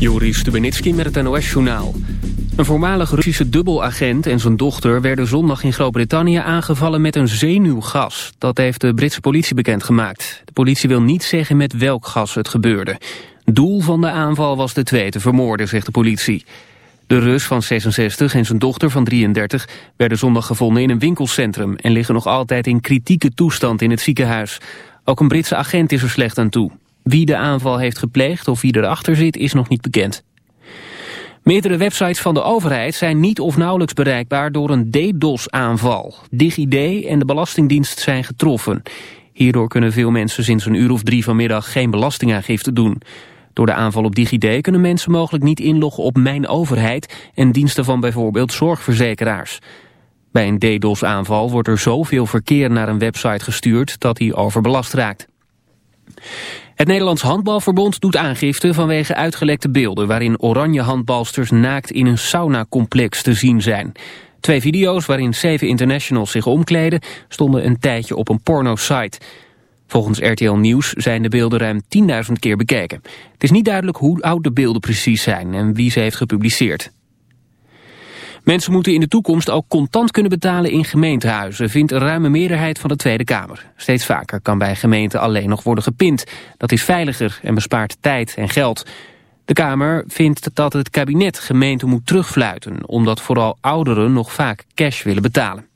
Joris Stubenitski met het NOS-journaal. Een voormalige Russische dubbelagent en zijn dochter werden zondag in Groot-Brittannië aangevallen met een zenuwgas. Dat heeft de Britse politie bekendgemaakt. De politie wil niet zeggen met welk gas het gebeurde. Doel van de aanval was de twee te vermoorden, zegt de politie. De Rus van 66 en zijn dochter van 33 werden zondag gevonden in een winkelcentrum... en liggen nog altijd in kritieke toestand in het ziekenhuis. Ook een Britse agent is er slecht aan toe. Wie de aanval heeft gepleegd of wie erachter zit is nog niet bekend. Meerdere websites van de overheid zijn niet of nauwelijks bereikbaar door een DDoS-aanval. DigiD en de Belastingdienst zijn getroffen. Hierdoor kunnen veel mensen sinds een uur of drie vanmiddag geen belastingaangifte doen. Door de aanval op DigiD kunnen mensen mogelijk niet inloggen op Mijn Overheid en diensten van bijvoorbeeld zorgverzekeraars. Bij een DDoS-aanval wordt er zoveel verkeer naar een website gestuurd dat hij overbelast raakt. Het Nederlands Handbalverbond doet aangifte vanwege uitgelekte beelden... waarin oranje handbalsters naakt in een saunacomplex te zien zijn. Twee video's waarin zeven internationals zich omkleden... stonden een tijdje op een porno-site. Volgens RTL Nieuws zijn de beelden ruim 10.000 keer bekeken. Het is niet duidelijk hoe oud de beelden precies zijn... en wie ze heeft gepubliceerd. Mensen moeten in de toekomst ook contant kunnen betalen in gemeentehuizen, vindt een ruime meerderheid van de Tweede Kamer. Steeds vaker kan bij gemeenten alleen nog worden gepind. Dat is veiliger en bespaart tijd en geld. De Kamer vindt dat het kabinet gemeenten moet terugfluiten, omdat vooral ouderen nog vaak cash willen betalen.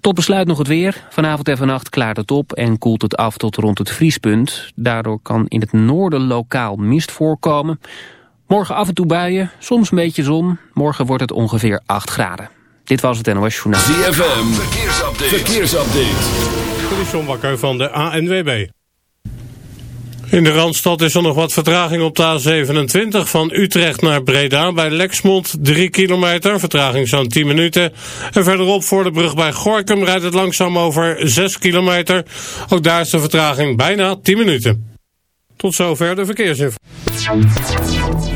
Tot besluit nog het weer. Vanavond en vannacht klaart het op en koelt het af tot rond het vriespunt. Daardoor kan in het noorden lokaal mist voorkomen. Morgen af en toe buien, soms een beetje zon. Morgen wordt het ongeveer 8 graden. Dit was het NOS Journaal. ZFM, verkeersupdate. verkeersupdate. Dit is John Bakker van de ANWB. In de Randstad is er nog wat vertraging op de A27 van Utrecht naar Breda. Bij Lexmond 3 kilometer, vertraging zo'n 10 minuten. En verderop voor de brug bij Gorkum rijdt het langzaam over 6 kilometer. Ook daar is de vertraging bijna 10 minuten. Tot zover de verkeersinformatie.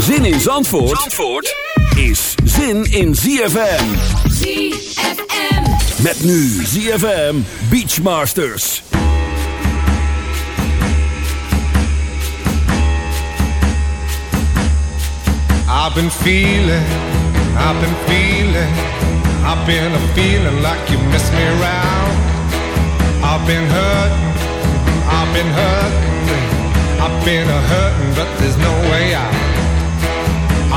Zin in Zandvoort, Zandvoort is zin in ZFM. ZFM. Met nu ZFM Beachmasters. I've been feeling, I've been feeling, I've been a feeling like you miss me around. I've been hurting, I've been hurting, I've been a hurting, but there's no way out.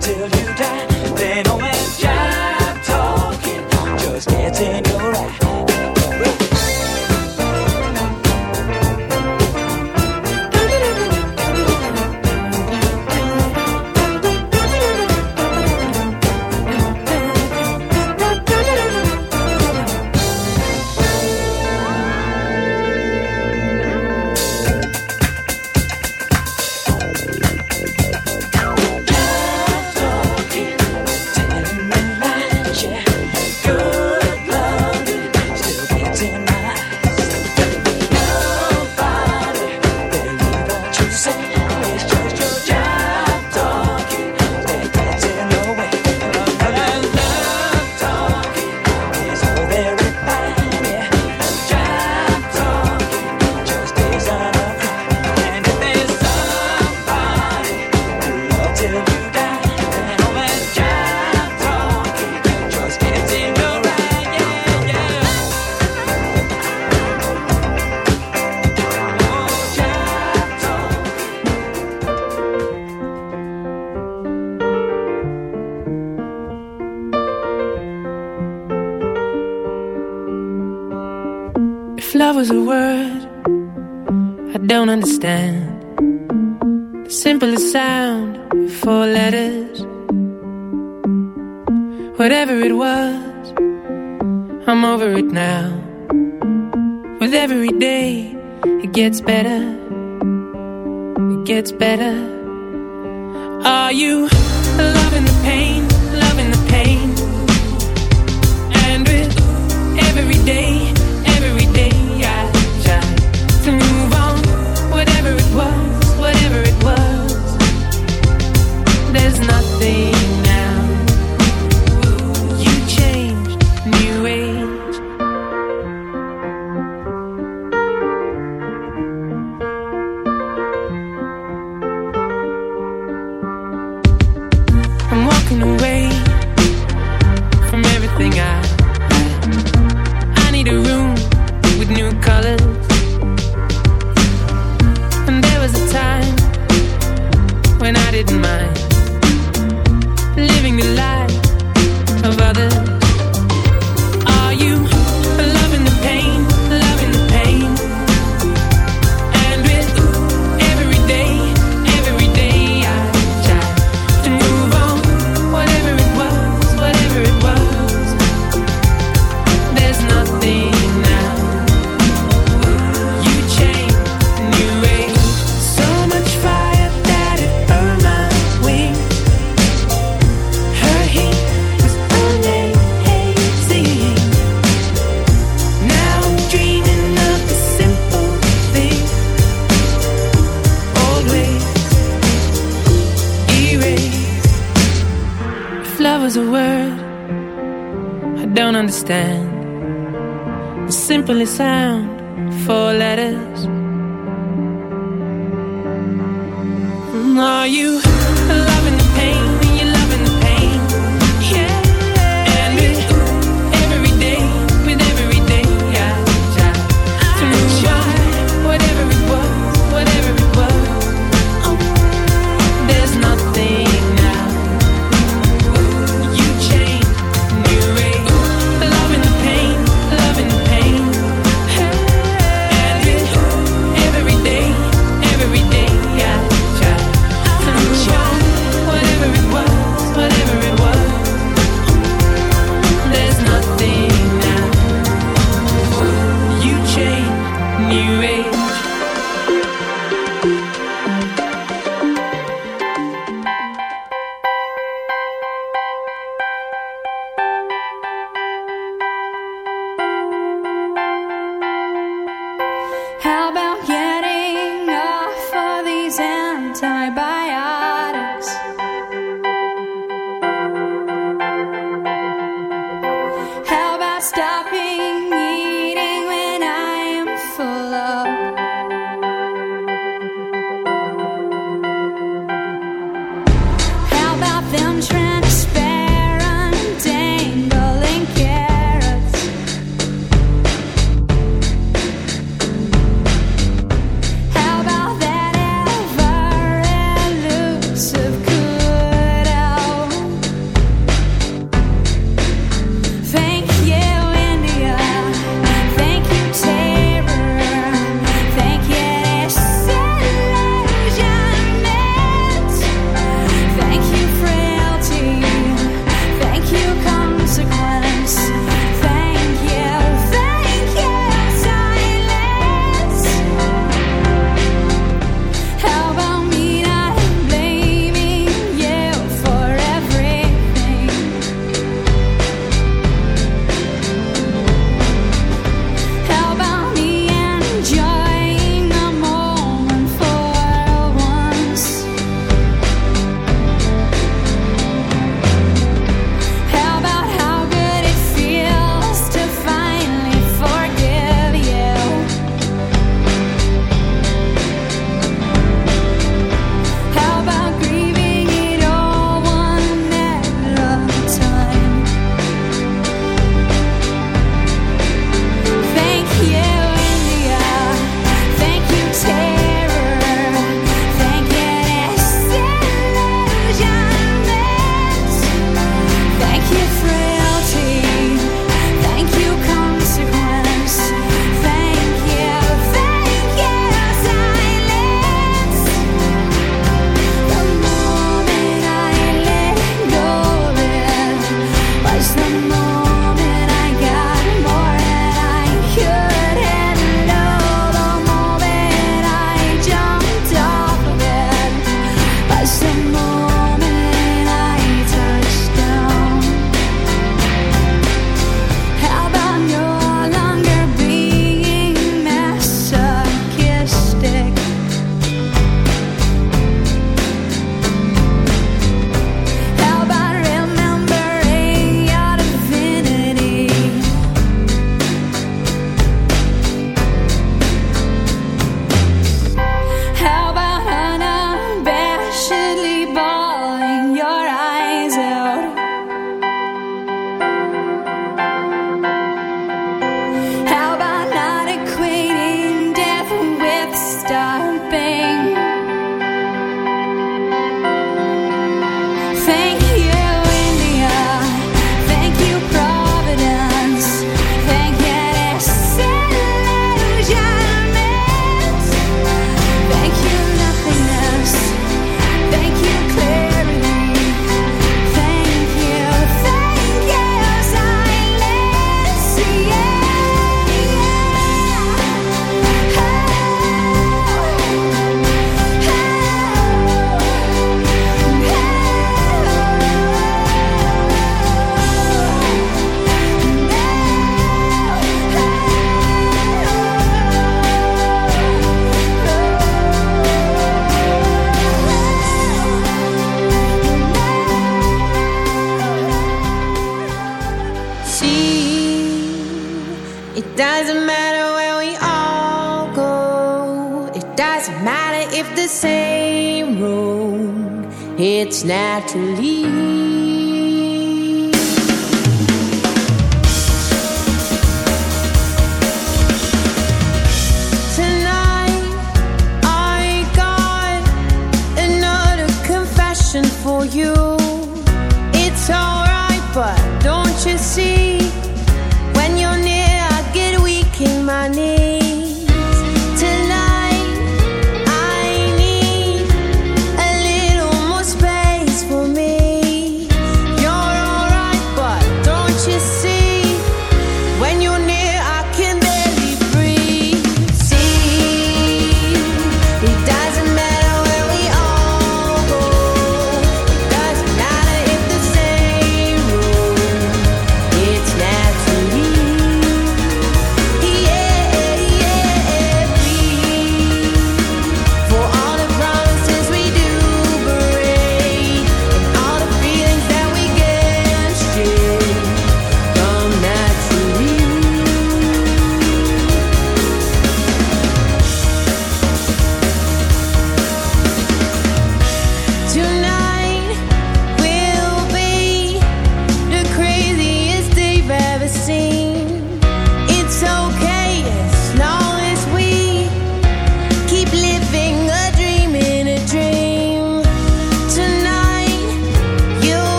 till you die. then know that job talking, just getting.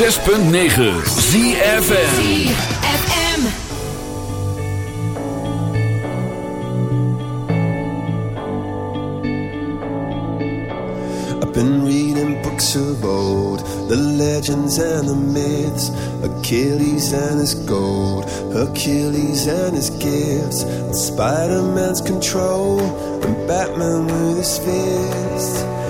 106.9 i've been reading books of old, the legends and the myths, Achilles and his gold, Achilles and his gifts, Spider-Man's control, and Batman with his fists.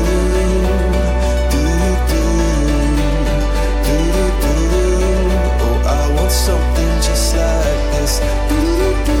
dance.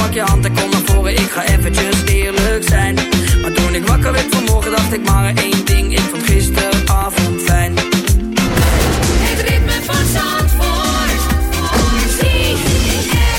pak je hand en kom naar voren. Ik ga eventjes eerlijk zijn. Maar toen ik wakker werd vanmorgen, dacht ik maar één ding. Ik vond gisteravond fijn. Het ritme van Zandvoort. ZFM.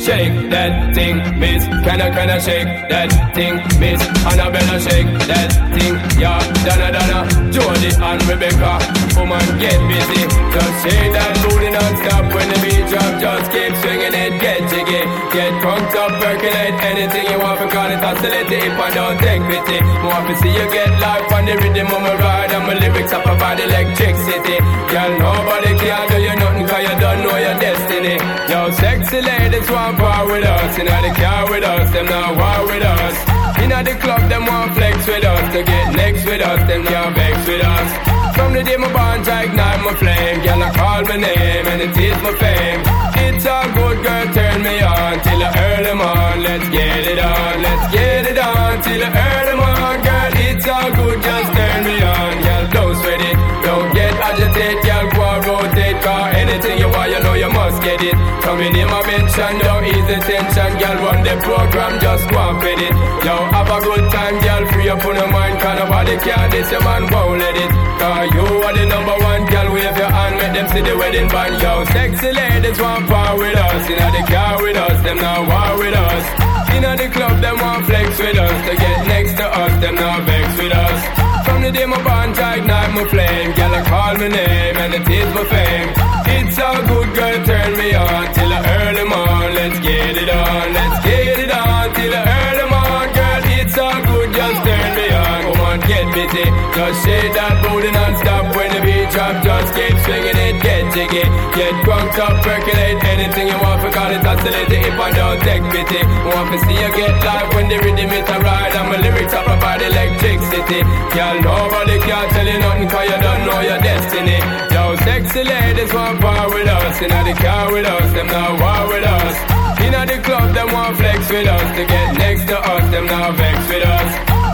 Shake that thing, miss. Can I, can I shake that thing, miss? Annabella, shake that thing, yeah. Donna, Donna, Jody and Rebecca. Woman, get busy. Just shake that booty non-stop when the beat drop. Just keep swinging it, get jiggy. Get crunked up, percolate anything you want. Because it oscillate if I don't take pity. More to see you get life on the rhythm of my ride. And my lyrics up about electricity. Girl, nobody can do you nothing cause you don't know your destiny. Yo, sexy ladies want part with us. Inna the car with us, them not war with us. Inna the club, them want flex with us. To get next with us, them can't vex with us. From the day my bond, I ignite my flame. Girl, I call my name and it is my fame. It's a good girl, turn me on till I early morn. Let's get it on, let's get it on till I early morn. Girl, it's all good, just turn me on. Girl, don't sweat it, get. Girl, go and rotate, cause anything you want, you know you must get it. Come in my mention, don't ease the tension. Girl, run the program, just go and fit it. Yo, have a good time, girl, free up on your mind. Cause nobody can this, your man won't let it. Cause you are the number one, girl, wave your hand, make them see the wedding band. Yo, sexy ladies want power with us. Inna the car with us, them now war with us. Inna the club, them want flex with us. To get next to us, them not vex with us. The day my bond, ignite my flame. Girl, I call my name and it is my fame. It's all good, girl, turn me on till I early morn. Let's get it on, let's get it on till I early morn. Girl, it's all good, just turn me on. Get busy. Just shake that booty non-stop when the beat drop. Just keep swinging it, get jiggy. Get drunk up, percolate anything you want, forgot it, oscillate it if I don't take pity. Want to see you get live when the rhythm is a ride, and my lyrics up about electricity. Girl, nobody can tell you nothing, cause you don't know your destiny. Yo, sexy ladies want part with us, in the car with us, them not war with us. Inna the club, them want flex with us. To get next to us, them not vex with us.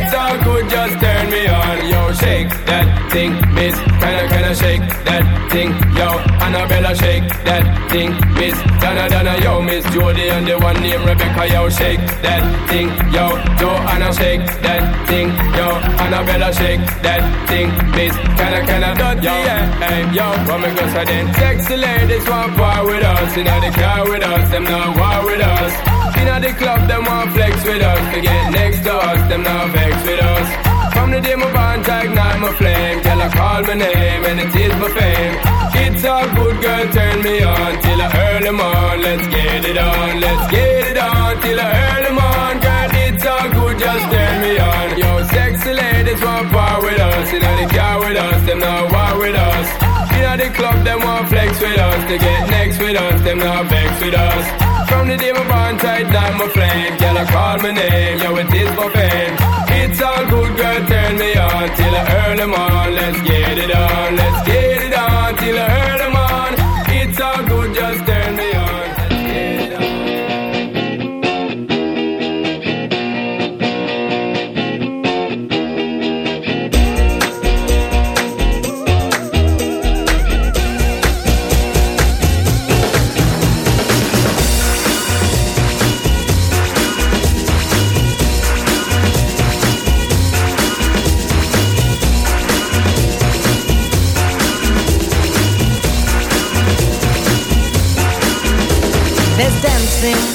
It's all good, just turn me on. Yo, shake that thing, miss. Can I, can I shake that thing? Yo, Annabella, shake that thing, miss. Donna, Donna, yo, miss Jody and the one named Rebecca, yo, shake that thing, yo. Joanna, shake that thing, yo. Annabella, shake that thing, miss. Can I, can I, dirty, yeah, hey, yo. What me go say then? Sexy ladies want part with us, inna the car with us, them not war with us. Inna the club, them want flex with us. To get next to us, them not vex with us. From the day my bond to ignite my flame Girl, I call my name and it is my fame. It's all good, girl, turn me on Till I earn them on, let's get it on Let's get it on, till I earn them on Girl, it's all good, just turn me on. Yo, sexy ladies want part with us. Inna the car with us, them not war with us Inna the club, them want flex with us. To get next with us, them not vex with us. From the day my bond tight down my flame. Girl, I call my name, yo, it is my fame. It's all good, girl, turn me on Till I earn on, let's get it on Let's get it on, till I earn on. It's all good, just turn dancing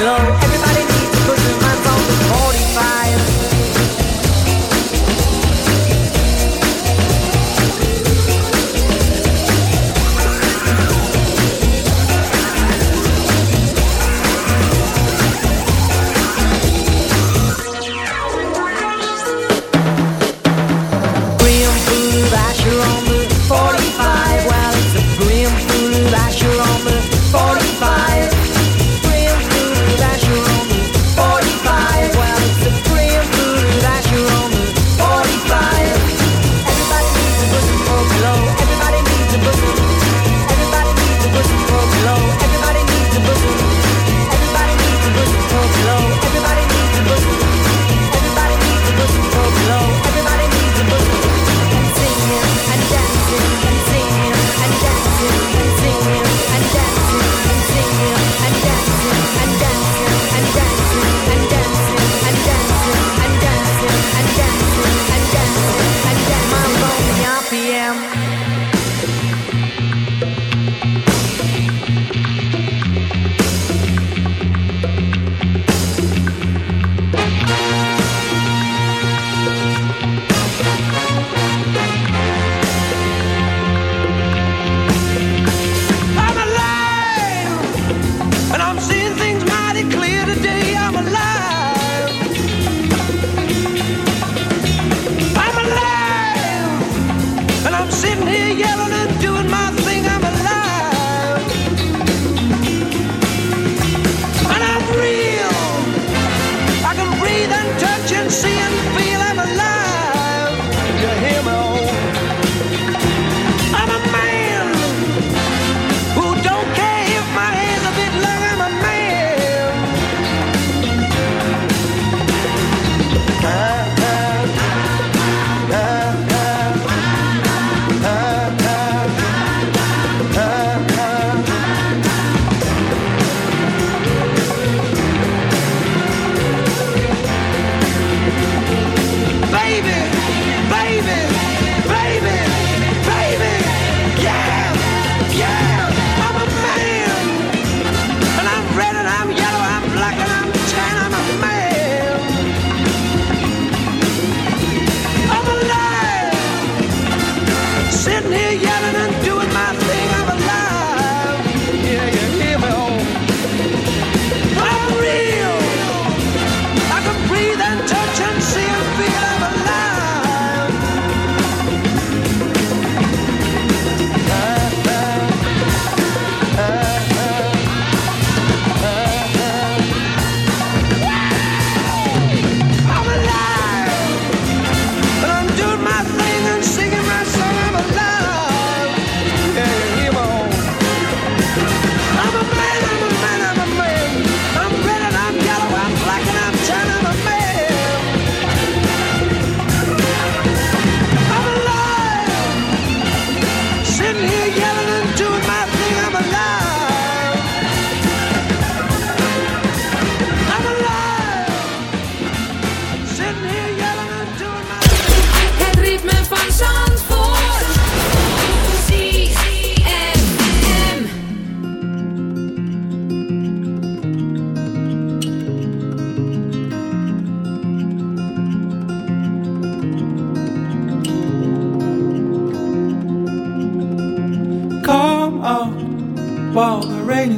Hello.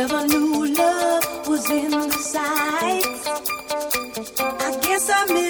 Never knew love was in the sights. I guess I missed